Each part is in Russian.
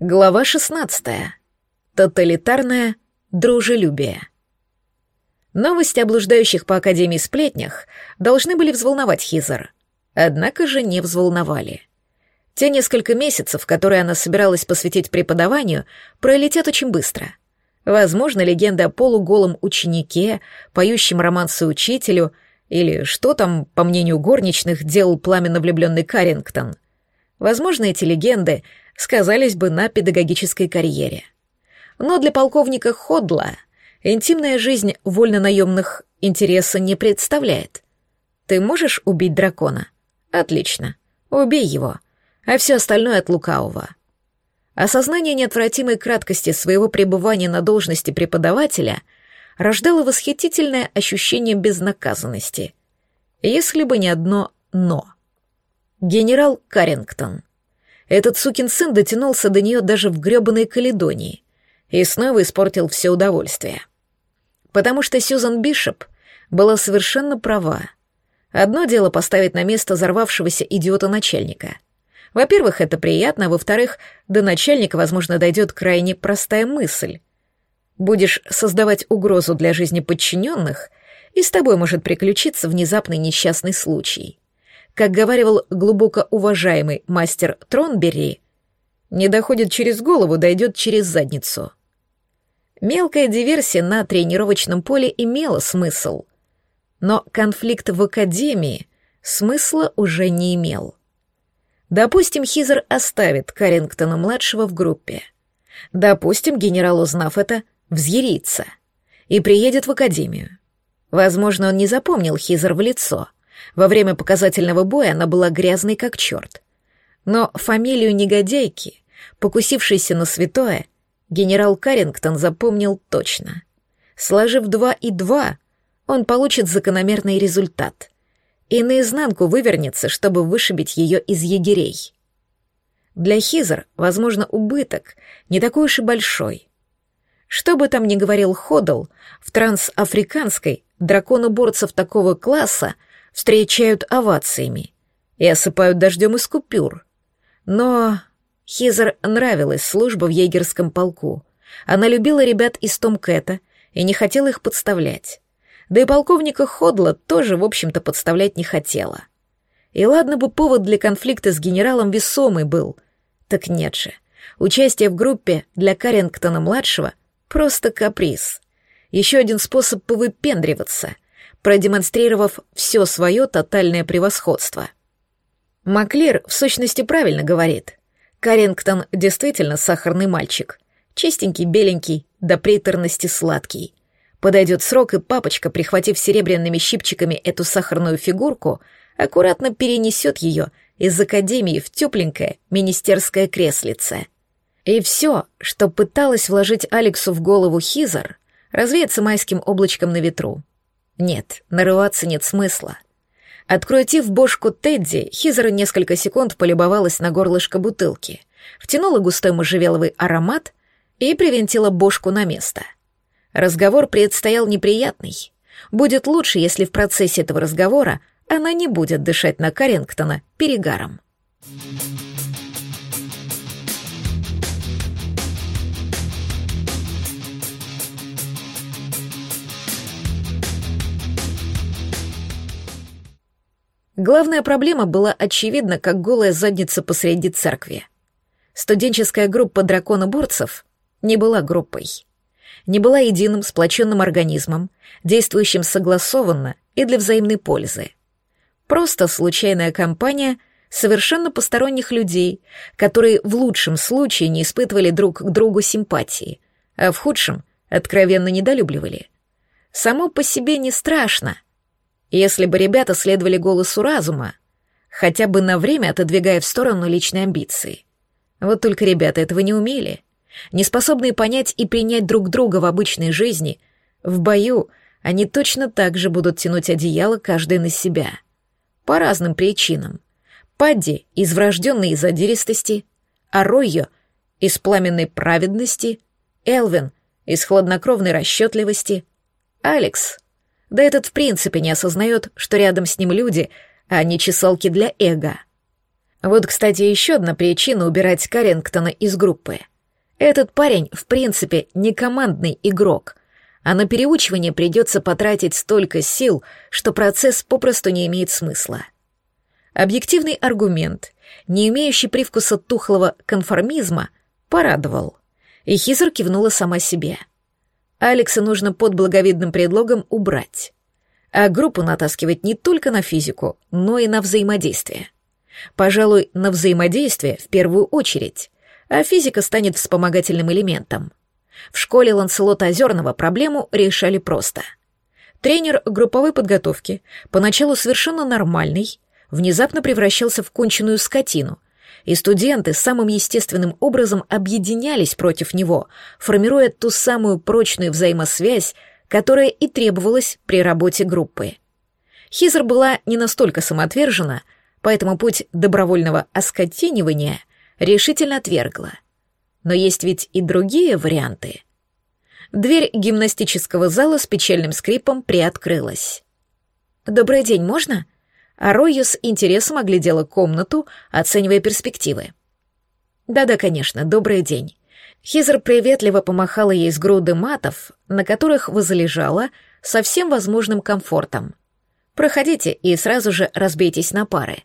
Глава 16. Тоталитарное дружелюбие. Новости о блуждающих по Академии сплетнях должны были взволновать Хизер, однако же не взволновали. Те несколько месяцев, которые она собиралась посвятить преподаванию, пролетят очень быстро. Возможно, легенда о полуголом ученике, поющем романсы учителю, или что там, по мнению горничных, делал пламенно влюбленный Каррингтон. Возможно, эти легенды — сказались бы на педагогической карьере. Но для полковника Ходла интимная жизнь вольно-наемных интереса не представляет. Ты можешь убить дракона? Отлично. Убей его. А все остальное от лукавого. Осознание неотвратимой краткости своего пребывания на должности преподавателя рождало восхитительное ощущение безнаказанности. Если бы не одно «но». Генерал Каррингтон. Этот сукин сын дотянулся до нее даже в грёбаной Каледонии и снова испортил все удовольствие. Потому что Сьюзан Бишоп была совершенно права. Одно дело поставить на место взорвавшегося идиота-начальника. Во-первых, это приятно, а во-вторых, до начальника, возможно, дойдет крайне простая мысль. Будешь создавать угрозу для жизни подчиненных, и с тобой может приключиться внезапный несчастный случай. Как говаривал глубоко уважаемый мастер Тронбери, не доходит через голову, дойдет через задницу. Мелкая диверсия на тренировочном поле имела смысл, но конфликт в академии смысла уже не имел. Допустим, Хизер оставит Каррингтона-младшего в группе. Допустим, генерал, узнав это, взъярится и приедет в академию. Возможно, он не запомнил Хизер в лицо — во время показательного боя она была грязной как черт. Но фамилию негодяйки, покусившейся на святое, генерал Каррингтон запомнил точно. Сложив два и два, он получит закономерный результат. И наизнанку вывернется, чтобы вышибить ее из егерей. Для Хизер, возможно, убыток не такой уж и большой. Что бы там ни говорил Ходл, в трансафриканской драконоборцев такого класса — встречают овациями и осыпают дождем из купюр. Но Хизер нравилась служба в егерском полку. Она любила ребят из Томкэта и не хотела их подставлять. Да и полковника Ходла тоже, в общем-то, подставлять не хотела. И ладно бы повод для конфликта с генералом весомый был. Так нет же. Участие в группе для Каррингтона-младшего — просто каприз. Еще один способ повыпендриваться — продемонстрировав все свое тотальное превосходство. Маклир в сущности правильно говорит. Карингтон действительно сахарный мальчик. Чистенький, беленький, до приторности сладкий. Подойдет срок, и папочка, прихватив серебряными щипчиками эту сахарную фигурку, аккуратно перенесет ее из академии в тепленькое министерское креслице. И все, что пыталась вложить Алексу в голову Хизер, развеется майским облачком на ветру. Нет, нарываться нет смысла. Открутив бошку Тедди, Хизера несколько секунд полюбовалась на горлышко бутылки, втянула густой можжевеловый аромат и привинтила бошку на место. Разговор предстоял неприятный. Будет лучше, если в процессе этого разговора она не будет дышать на Каррингтона перегаром. Thank Главная проблема была очевидна, как голая задница посреди церкви. Студенческая группа драконоборцев не была группой. Не была единым сплоченным организмом, действующим согласованно и для взаимной пользы. Просто случайная компания совершенно посторонних людей, которые в лучшем случае не испытывали друг к другу симпатии, а в худшем откровенно недолюбливали. Само по себе не страшно — если бы ребята следовали голосу разума, хотя бы на время отодвигая в сторону личной амбиции. Вот только ребята этого не умели. Неспособные понять и принять друг друга в обычной жизни, в бою они точно так же будут тянуть одеяло каждый на себя. По разным причинам. Падди из врожденной задиристости, а Ройо из пламенной праведности, Элвин из хладнокровной расчетливости, Алекс да этот в принципе не осознает, что рядом с ним люди, а не чесалки для эго. Вот, кстати, еще одна причина убирать Карингтона из группы. Этот парень, в принципе, не командный игрок, а на переучивание придется потратить столько сил, что процесс попросту не имеет смысла. Объективный аргумент, не имеющий привкуса тухлого конформизма, порадовал. И Хизер кивнула сама себе. Алекса нужно под благовидным предлогом убрать. А группу натаскивать не только на физику, но и на взаимодействие. Пожалуй, на взаимодействие в первую очередь, а физика станет вспомогательным элементом. В школе Ланселота Озерного проблему решали просто. Тренер групповой подготовки, поначалу совершенно нормальный, внезапно превращался в конченую скотину, и студенты самым естественным образом объединялись против него, формируя ту самую прочную взаимосвязь, которая и требовалась при работе группы. Хизер была не настолько самоотвержена, поэтому путь добровольного оскотинивания решительно отвергла. Но есть ведь и другие варианты. Дверь гимнастического зала с печальным скрипом приоткрылась. «Добрый день, можно?» А Ройя с интересом оглядела комнату, оценивая перспективы. «Да-да, конечно, добрый день». Хизер приветливо помахала ей с груды матов, на которых возлежала со всем возможным комфортом. «Проходите и сразу же разбейтесь на пары».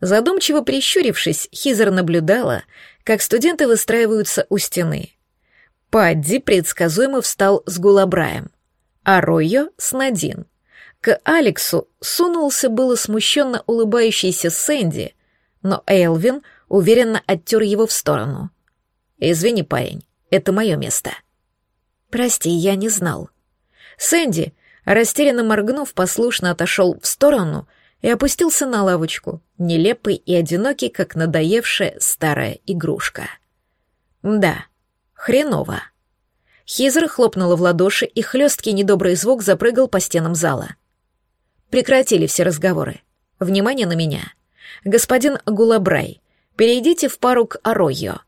Задумчиво прищурившись, Хизер наблюдала, как студенты выстраиваются у стены. Падди предсказуемо встал с Гулабраем, а Ройо — с Надин. К Алексу сунулся было смущенно улыбающийся Сэнди, но Элвин уверенно оттер его в сторону. «Извини, парень, это мое место». «Прости, я не знал». Сэнди, растерянно моргнув, послушно отошел в сторону и опустился на лавочку, нелепый и одинокий, как надоевшая старая игрушка. Да, хреново. Хизер хлопнула в ладоши, и хлесткий недобрый звук запрыгал по стенам зала. Прекратили все разговоры. Внимание на меня. Господин Гулабрай, перейдите в пару к Аройо.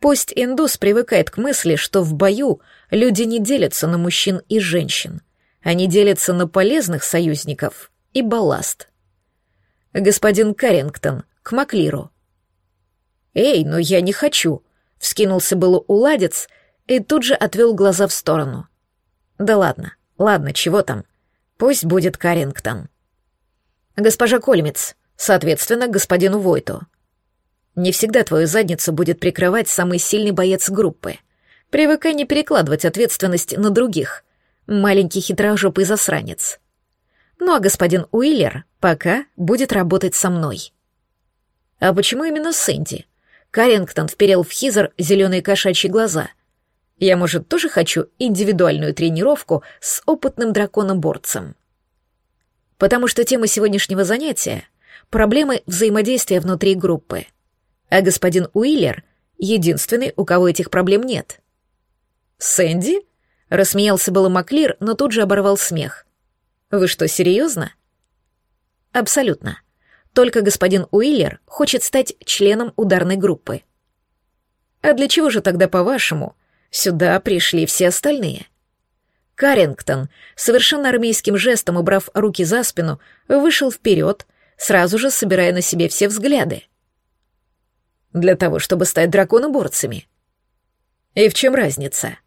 Пусть индус привыкает к мысли, что в бою люди не делятся на мужчин и женщин. Они делятся на полезных союзников и балласт. Господин Каррингтон, к Маклиру. «Эй, но я не хочу!» — вскинулся было уладец и тут же отвел глаза в сторону. «Да ладно, ладно, чего там? Пусть будет Каррингтон». «Госпожа Кольмец, соответственно, господину Войту». «Не всегда твою задницу будет прикрывать самый сильный боец группы. Привыкай не перекладывать ответственность на других. Маленький хитрожопый засранец. Ну а господин Уиллер пока будет работать со мной. А почему именно Сэнди? Каррингтон вперел в Хизер зеленые кошачьи глаза. Я, может, тоже хочу индивидуальную тренировку с опытным драконом-борцем. Потому что тема сегодняшнего занятия — проблемы взаимодействия внутри группы. А господин Уиллер — единственный, у кого этих проблем нет. «Сэнди?» — рассмеялся было Маклир, но тут же оборвал смех. Вы что, серьезно? Абсолютно. Только господин Уиллер хочет стать членом ударной группы. А для чего же тогда, по-вашему, сюда пришли все остальные? Каррингтон, совершенно армейским жестом убрав руки за спину, вышел вперед, сразу же собирая на себе все взгляды. Для того, чтобы стать драконоборцами. И в чем разница?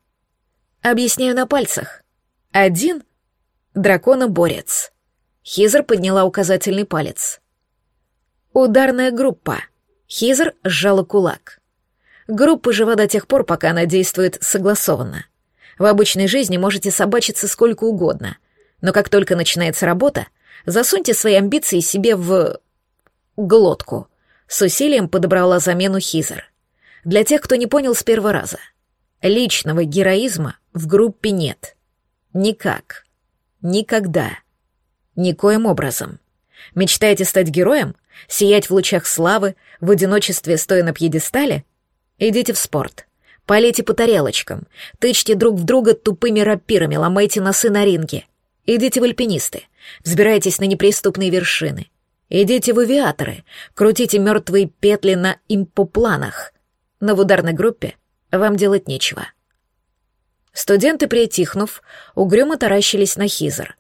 Объясняю на пальцах. Один Дракона-борец. Хизер подняла указательный палец. Ударная группа. Хизер сжала кулак. Группа жива до тех пор, пока она действует согласованно. В обычной жизни можете собачиться сколько угодно, но как только начинается работа, засуньте свои амбиции себе в... глотку. С усилием подобрала замену Хизер. Для тех, кто не понял с первого раза. Личного героизма в группе нет. Никак. Никогда. Никоим образом. Мечтаете стать героем? Сиять в лучах славы, в одиночестве стоя на пьедестале? Идите в спорт. Полейте по тарелочкам, тычьте друг в друга тупыми рапирами, ломайте носы на ринге. Идите в альпинисты, взбирайтесь на неприступные вершины. Идите в авиаторы, крутите мертвые петли на импопланах. Но в ударной группе вам делать нечего. Студенты, притихнув, угрюмо таращились на Хизер.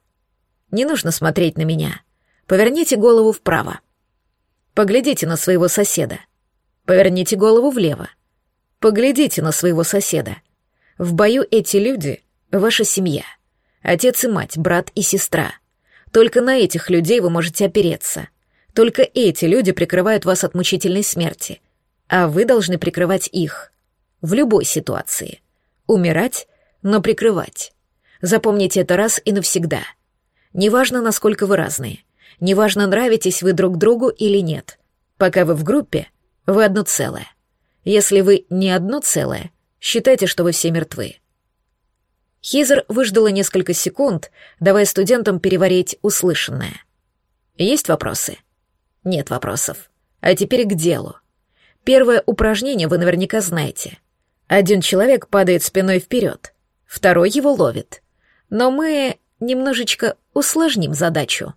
«Не нужно смотреть на меня. Поверните голову вправо». Поглядите на своего соседа. Поверните голову влево. Поглядите на своего соседа. В бою эти люди — ваша семья. Отец и мать, брат и сестра. Только на этих людей вы можете опереться. Только эти люди прикрывают вас от мучительной смерти. А вы должны прикрывать их. В любой ситуации. Умирать, но прикрывать. Запомните это раз и навсегда. Неважно, насколько вы разные. Неважно, нравитесь вы друг другу или нет. Пока вы в группе, вы одно целое. Если вы не одно целое, считайте, что вы все мертвы. Хизер выждала несколько секунд, давая студентам переварить услышанное. Есть вопросы? Нет вопросов. А теперь к делу. Первое упражнение вы наверняка знаете. Один человек падает спиной вперед, второй его ловит. Но мы немножечко усложним задачу.